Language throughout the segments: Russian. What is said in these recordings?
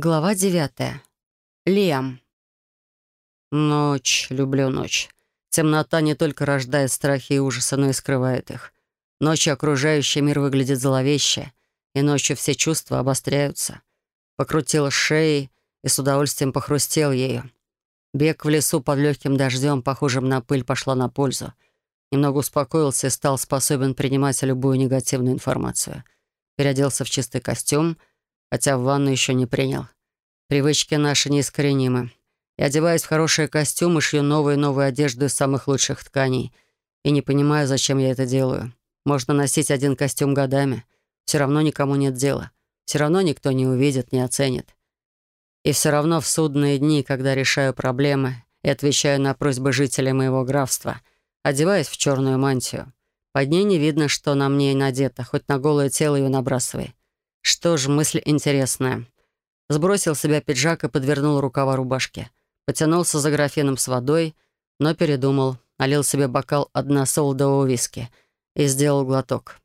Глава девятая. Лиам. Ночь, люблю ночь. Темнота не только рождает страхи и ужасы, но и скрывает их. Ночью окружающий мир выглядит зловеще, и ночью все чувства обостряются. Покрутил шеей и с удовольствием похрустел ею. Бег в лесу под легким дождем, похожим на пыль, пошла на пользу. Немного успокоился и стал способен принимать любую негативную информацию. Переоделся в чистый костюм — хотя в ванну еще не принял. Привычки наши неискоренимы. Я одеваюсь в хорошие костюмы, шью новую и новую одежду из самых лучших тканей. И не понимаю, зачем я это делаю. Можно носить один костюм годами. Все равно никому нет дела. Все равно никто не увидит, не оценит. И все равно в судные дни, когда решаю проблемы и отвечаю на просьбы жителей моего графства, одеваюсь в черную мантию. Под ней не видно, что на мне и надето, хоть на голое тело ее набрасывай. Что ж, мысль интересная. Сбросил с себя пиджак и подвернул рукава рубашки. Потянулся за графином с водой, но передумал. Налил себе бокал односолдового виски и сделал глоток.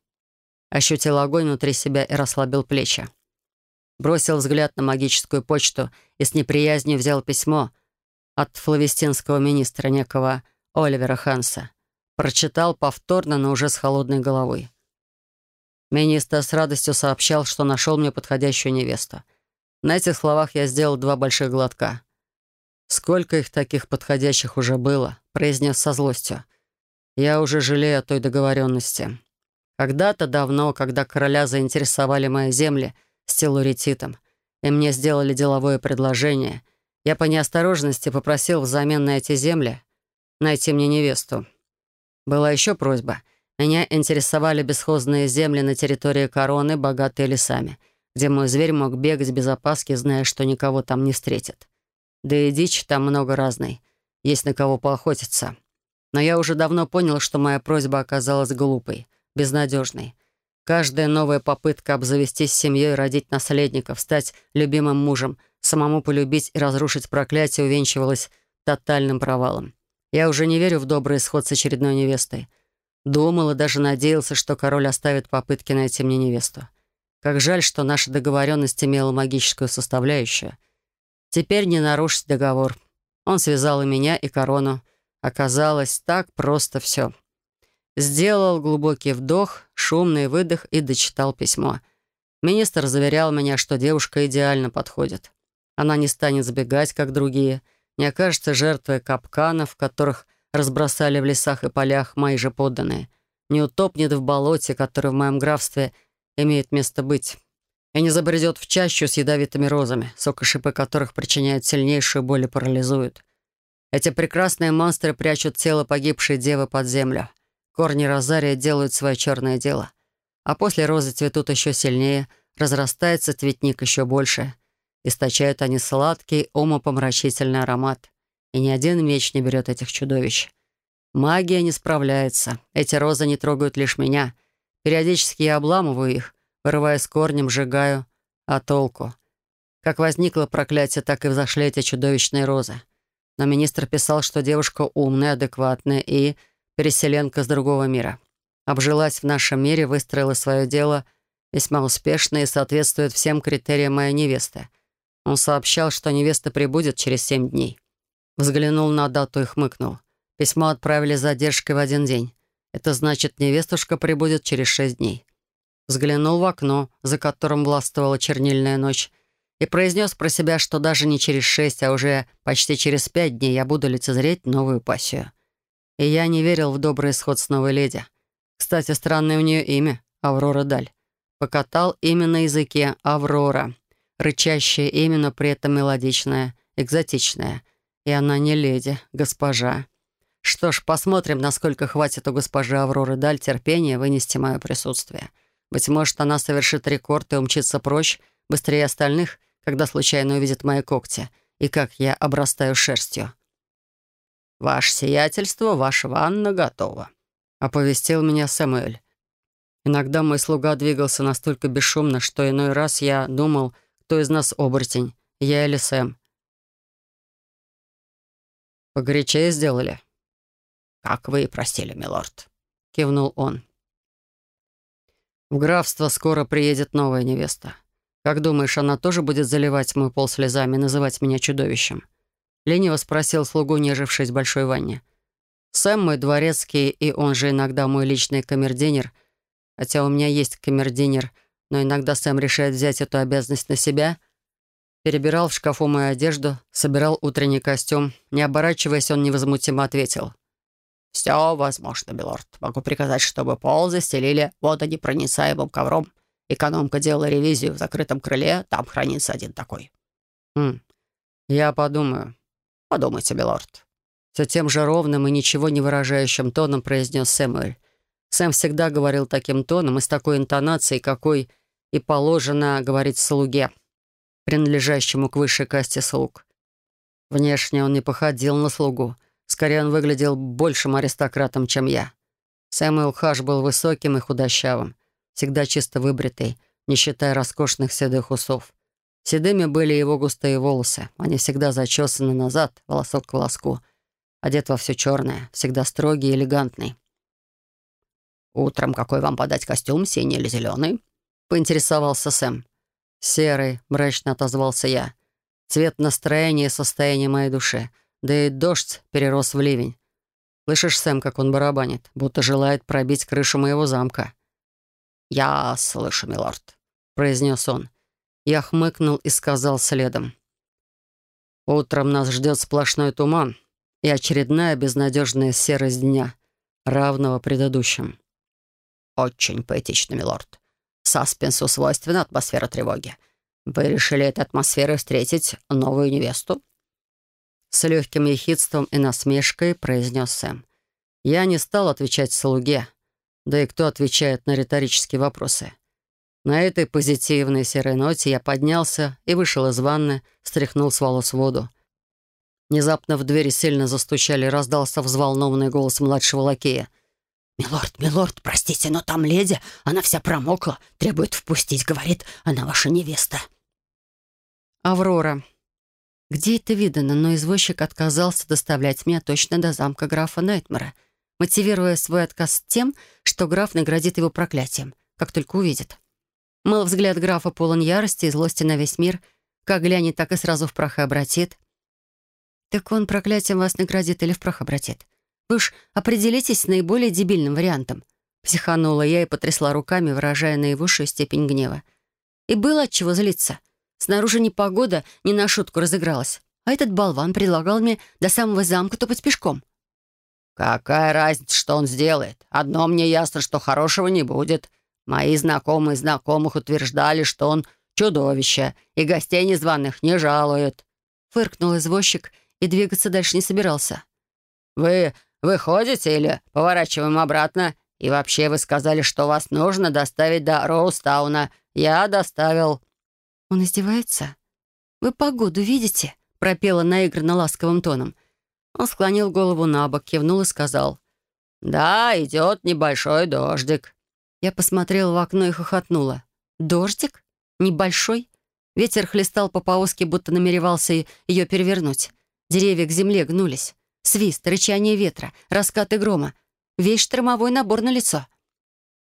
Ощутил огонь внутри себя и расслабил плечи. Бросил взгляд на магическую почту и с неприязнью взял письмо от флавестинского министра некого Оливера Ханса. Прочитал повторно, но уже с холодной головой. Министр с радостью сообщал, что нашел мне подходящую невесту. На этих словах я сделал два больших глотка. «Сколько их таких подходящих уже было?» — произнес со злостью. «Я уже жалею о той договоренности. Когда-то давно, когда короля заинтересовали мои земли с телуретитом, и мне сделали деловое предложение, я по неосторожности попросил взамен на эти земли найти мне невесту. Была еще просьба — меня интересовали бесхозные земли на территории короны, богатые лесами, где мой зверь мог бегать без опаски, зная, что никого там не встретит. Да и дичь там много разной. Есть на кого поохотиться. Но я уже давно понял, что моя просьба оказалась глупой, безнадежной. Каждая новая попытка обзавестись семьей, родить наследников, стать любимым мужем, самому полюбить и разрушить проклятие увенчивалась тотальным провалом. Я уже не верю в добрый исход с очередной невестой — Думал и даже надеялся, что король оставит попытки найти мне невесту. Как жаль, что наша договоренность имела магическую составляющую. Теперь не нарушить договор. Он связал и меня, и корону. Оказалось, так просто все. Сделал глубокий вдох, шумный выдох и дочитал письмо. Министр заверял меня, что девушка идеально подходит. Она не станет сбегать, как другие, не окажется жертвой капканов, в которых разбросали в лесах и полях мои же подданные, не утопнет в болоте, которое в моем графстве имеет место быть, и не забредет в чащу с ядовитыми розами, сок и которых причиняют сильнейшую боль и парализуют. Эти прекрасные монстры прячут тело погибшей девы под землю. Корни розария делают свое черное дело. А после розы цветут еще сильнее, разрастается цветник еще больше. Источают они сладкий, умопомрачительный аромат и ни один меч не берет этих чудовищ. Магия не справляется. Эти розы не трогают лишь меня. Периодически я обламываю их, вырывая с корнем, сжигаю. А толку? Как возникло проклятие, так и взошли эти чудовищные розы. Но министр писал, что девушка умная, адекватная и переселенка с другого мира. Обжилась в нашем мире, выстроила свое дело весьма успешно и соответствует всем критериям моей невесты. Он сообщал, что невеста прибудет через семь дней. Взглянул на дату и хмыкнул. Письмо отправили с задержкой в один день. Это значит, невестушка прибудет через шесть дней. Взглянул в окно, за которым властвовала чернильная ночь, и произнес про себя, что даже не через шесть, а уже почти через пять дней я буду лицезреть новую пассию. И я не верил в добрый исход с новой леди. Кстати, странное у нее имя — Аврора Даль. Покатал имя на языке «Аврора». Рычащее имя, но при этом мелодичное, экзотичное — и она не леди, госпожа. Что ж, посмотрим, насколько хватит у госпожи Авроры Даль терпения вынести мое присутствие. Быть может, она совершит рекорд и умчится прочь, быстрее остальных, когда случайно увидит мои когти, и как я обрастаю шерстью. «Ваше сиятельство, ваша ванна готова», — оповестил меня Сэмюэль. Иногда мой слуга двигался настолько бесшумно, что иной раз я думал, кто из нас оборотень, я или Сэм. «Погорячее сделали». «Как вы и просили, милорд», — кивнул он. «В графство скоро приедет новая невеста. Как думаешь, она тоже будет заливать мой пол слезами и называть меня чудовищем?» Лениво спросил слугу, нежившись в большой ванне. «Сэм мой дворецкий, и он же иногда мой личный камердинер. Хотя у меня есть камердинер, но иногда Сэм решает взять эту обязанность на себя». Перебирал в шкафу мою одежду, собирал утренний костюм. Не оборачиваясь, он невозмутимо ответил. «Все возможно, милорд. Могу приказать, чтобы пол застелили водонепроницаемым ковром. Экономка делала ревизию в закрытом крыле, там хранится один такой». «Хм, я подумаю». «Подумайте, милорд». Все тем же ровным и ничего не выражающим тоном произнес Сэмюэль. Сэм всегда говорил таким тоном и с такой интонацией, какой и положено говорить слуге, принадлежащему к высшей касте слуг. Внешне он не походил на слугу. Скорее, он выглядел большим аристократом, чем я. Сэмюэл Хаш был высоким и худощавым всегда чисто выбритый, не считая роскошных седых усов. Седыми были его густые волосы. Они всегда зачесаны назад, волосок к волоску. Одет во все черное, всегда строгий и элегантный. «Утром какой вам подать костюм, синий или зеленый?» — поинтересовался Сэм. «Серый», — мрачно отозвался я. «Цвет настроения и состояния моей души. Да и дождь перерос в ливень. Слышишь, Сэм, как он барабанит, будто желает пробить крышу моего замка. «Я слышу, милорд», — произнес он. Я хмыкнул и сказал следом. «Утром нас ждет сплошной туман и очередная безнадежная серость дня, равного предыдущим». «Очень поэтично, милорд. Саспенсу свойственна атмосфера тревоги. Вы решили этой атмосферой встретить новую невесту?» С легким ехидством и насмешкой произнес Сэм. Я не стал отвечать слуге, да и кто отвечает на риторические вопросы? На этой позитивной серой ноте я поднялся и вышел из ванны, стряхнул с волос воду. Внезапно в двери сильно застучали, раздался взволнованный голос младшего лакея. «Милорд, милорд, простите, но там леди, она вся промокла, требует впустить, говорит, она ваша невеста». «Аврора. Где это видано, но извозчик отказался доставлять меня точно до замка графа Найтмара мотивируя свой отказ тем, что граф наградит его проклятием, как только увидит. Мыл взгляд графа полон ярости и злости на весь мир, как глянет, так и сразу в прах и обратит. Так он проклятием вас наградит или в прах обратит? Вы уж определитесь с наиболее дебильным вариантом. Психанула я и потрясла руками, выражая наивысшую степень гнева. И было от чего злиться. Снаружи непогода не на шутку разыгралась, а этот болван предлагал мне до самого замка топать пешком. «Какая разница, что он сделает? Одно мне ясно, что хорошего не будет. Мои знакомые знакомых утверждали, что он чудовище, и гостей незваных не жалует». Фыркнул извозчик и двигаться дальше не собирался. «Вы выходите или поворачиваем обратно? И вообще вы сказали, что вас нужно доставить до Роустауна. Я доставил». «Он издевается? Вы погоду видите?» пропела наигранно ласковым тоном. Он склонил голову на бок, кивнул и сказал. «Да, идет небольшой дождик». Я посмотрела в окно и хохотнула. «Дождик? Небольшой?» Ветер хлестал по повозке, будто намеревался ее перевернуть. Деревья к земле гнулись. Свист, рычание ветра, раскаты грома. Весь штормовой набор на лицо.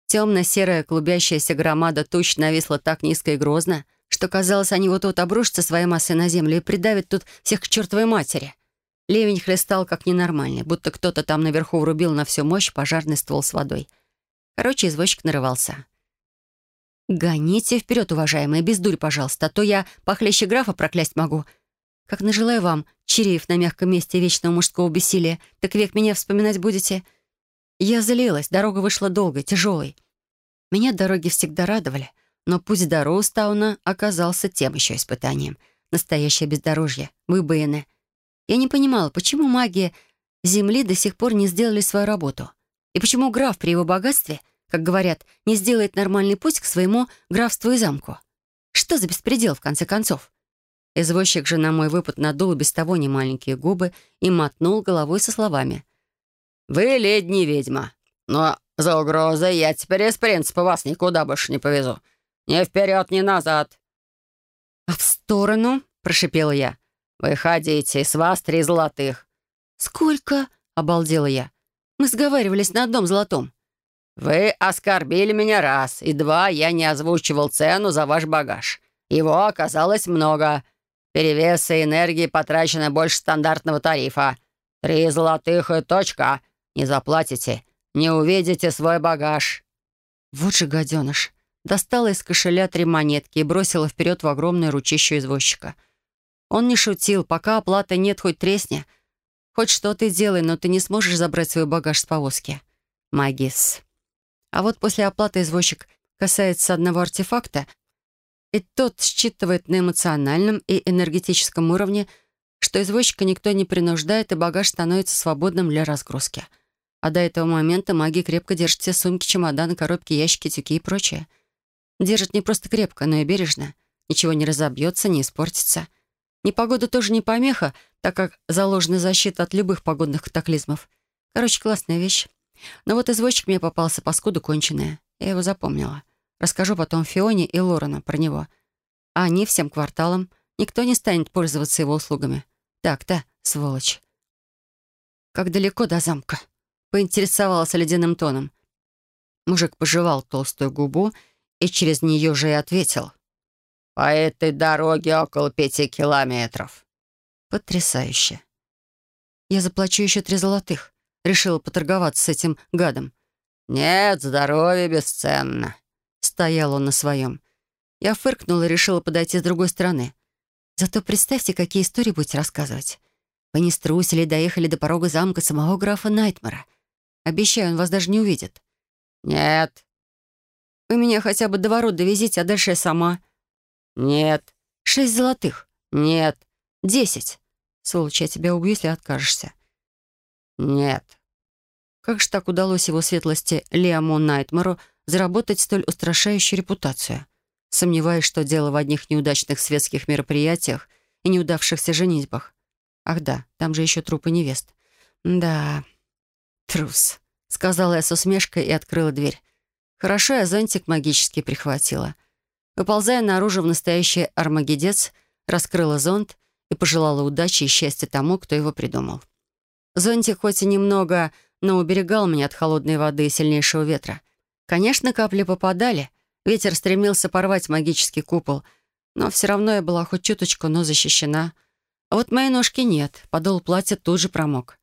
Темно-серая клубящаяся громада туч нависла так низко и грозно, что казалось, они вот-вот обрушатся своей массой на землю и придавят тут всех к чертовой матери. Ливень хлестал как ненормальный, будто кто-то там наверху врубил на всю мощь пожарный ствол с водой. Короче, извозчик нарывался. «Гоните вперед, уважаемые, без дурь, пожалуйста, а то я похлеще графа проклясть могу. Как нажелаю вам, Чиреев на мягком месте вечного мужского бессилия, так век меня вспоминать будете». Я залилась, дорога вышла долгой, тяжелой. Меня дороги всегда радовали, но путь до Роустауна оказался тем еще испытанием. Настоящее бездорожье, выбоины — я не понимала, почему магия Земли до сих пор не сделали свою работу. И почему граф при его богатстве, как говорят, не сделает нормальный путь к своему графству и замку. Что за беспредел, в конце концов? Извозчик же на мой выпад надул без того немаленькие губы и мотнул головой со словами. «Вы ледни ведьма, но за угрозой я теперь из принципа вас никуда больше не повезу. Ни вперед, ни назад». «А в сторону?» — прошипела я. «Выходите, с вас три золотых». «Сколько?» — обалдела я. «Мы сговаривались на одном золотом». «Вы оскорбили меня раз, и два я не озвучивал цену за ваш багаж. Его оказалось много. Перевеса энергии потрачено больше стандартного тарифа. Три золотых и точка. Не заплатите, не увидите свой багаж». Вот же гаденыш. Достала из кошеля три монетки и бросила вперед в огромное ручище извозчика. Он не шутил, пока оплаты нет, хоть тресни. Хоть что ты делай, но ты не сможешь забрать свой багаж с повозки. Магис. А вот после оплаты извозчик касается одного артефакта, и тот считывает на эмоциональном и энергетическом уровне, что извозчика никто не принуждает, и багаж становится свободным для разгрузки. А до этого момента маги крепко держат все сумки, чемоданы, коробки, ящики, тюки и прочее. Держат не просто крепко, но и бережно. Ничего не разобьется, не испортится. Непогода тоже не помеха, так как заложена защита от любых погодных катаклизмов. Короче, классная вещь. Но вот извозчик мне попался, паскуда конченая. Я его запомнила. Расскажу потом Фионе и Лорена про него. А они всем кварталам. Никто не станет пользоваться его услугами. Так-то, сволочь. «Как далеко до замка?» — поинтересовалась ледяным тоном. Мужик пожевал толстую губу и через нее же и ответил. «По этой дороге около пяти километров». «Потрясающе». «Я заплачу еще три золотых», — решила поторговаться с этим гадом. «Нет, здоровье бесценно», Стоял он на своем. Я фыркнула и решила подойти с другой стороны. Зато представьте, какие истории будете рассказывать. Вы не струсили, доехали до порога замка самого графа Найтмара. Обещаю, он вас даже не увидит. «Нет». «Вы меня хотя бы до ворот довезите, а дальше я сама». «Нет». «Шесть золотых». «Нет». «Десять». «Сволочь, я тебя убью, если откажешься». «Нет». Как же так удалось его светлости Лиаму Найтмару заработать столь устрашающую репутацию. Сомневаюсь, что дело в одних неудачных светских мероприятиях и неудавшихся женитьбах. Ах да, там же еще трупы невест. Да, трус, сказала я с усмешкой и открыла дверь. Хорошо, я зонтик магически прихватила. Выползая наружу в настоящий армагедец, раскрыла зонт и пожелала удачи и счастья тому, кто его придумал. Зонтик хоть и немного, но уберегал меня от холодной воды и сильнейшего ветра. Конечно, капли попадали. Ветер стремился порвать магический купол, но все равно я была хоть чуточку, но защищена. А вот мои ножки нет, подол платья тут же промок.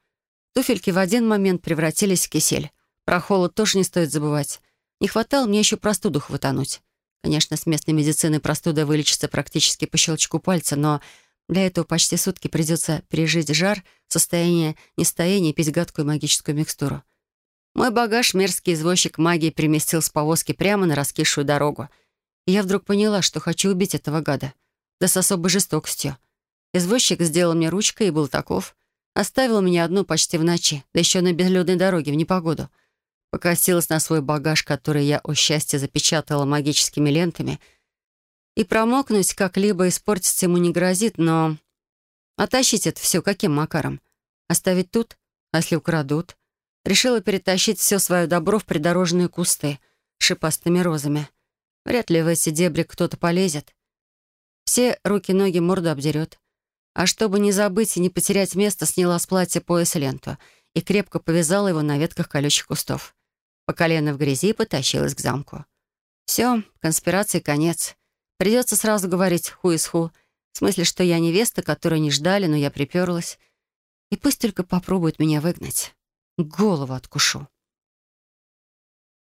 Туфельки в один момент превратились в кисель. Про холод тоже не стоит забывать. Не хватало мне еще простуду хватануть. Конечно, с местной медициной простуда вылечится практически по щелчку пальца, но для этого почти сутки придется пережить жар, состояние нестояния и пить гадкую магическую микстуру. Мой багаж мерзкий извозчик магии переместил с повозки прямо на раскисшую дорогу. И я вдруг поняла, что хочу убить этого гада. Да с особой жестокостью. Извозчик сделал мне ручкой и был таков. Оставил меня одну почти в ночи, да еще на безлюдной дороге в непогоду. Покосилась на свой багаж, который я, о счастье, запечатала магическими лентами. И промокнуть как-либо испортиться ему не грозит, но... Оттащить это все каким макаром? Оставить тут? А если украдут? Решила перетащить все свое добро в придорожные кусты шипастыми розами. Вряд ли в эти дебри кто-то полезет. Все руки-ноги морду обдерет. А чтобы не забыть и не потерять место, сняла с платья пояс ленту и крепко повязала его на ветках колючих кустов. По колено в грязи потащилась к замку. Все, конспирации конец. Придется сразу говорить ху из ху. В смысле, что я невеста, которую не ждали, но я приперлась. И пусть только попробуют меня выгнать голову откушу.